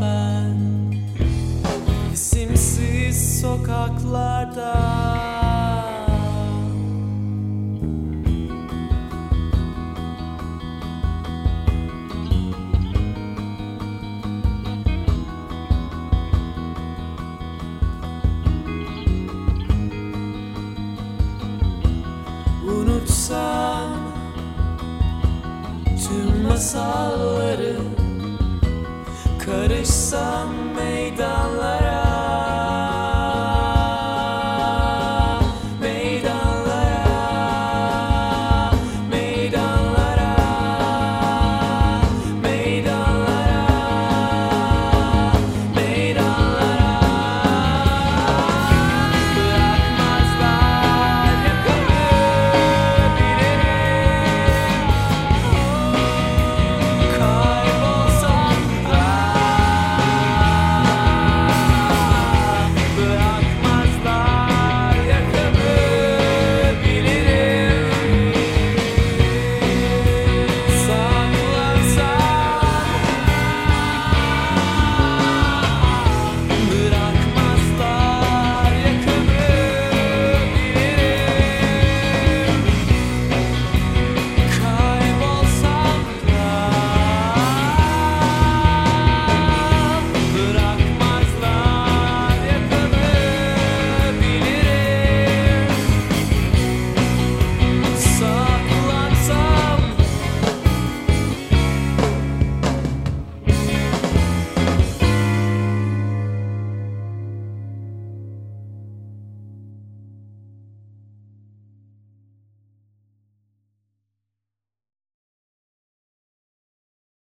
ben. İsimsiz sokaklarda. Unutsam tüm masalları 一生每。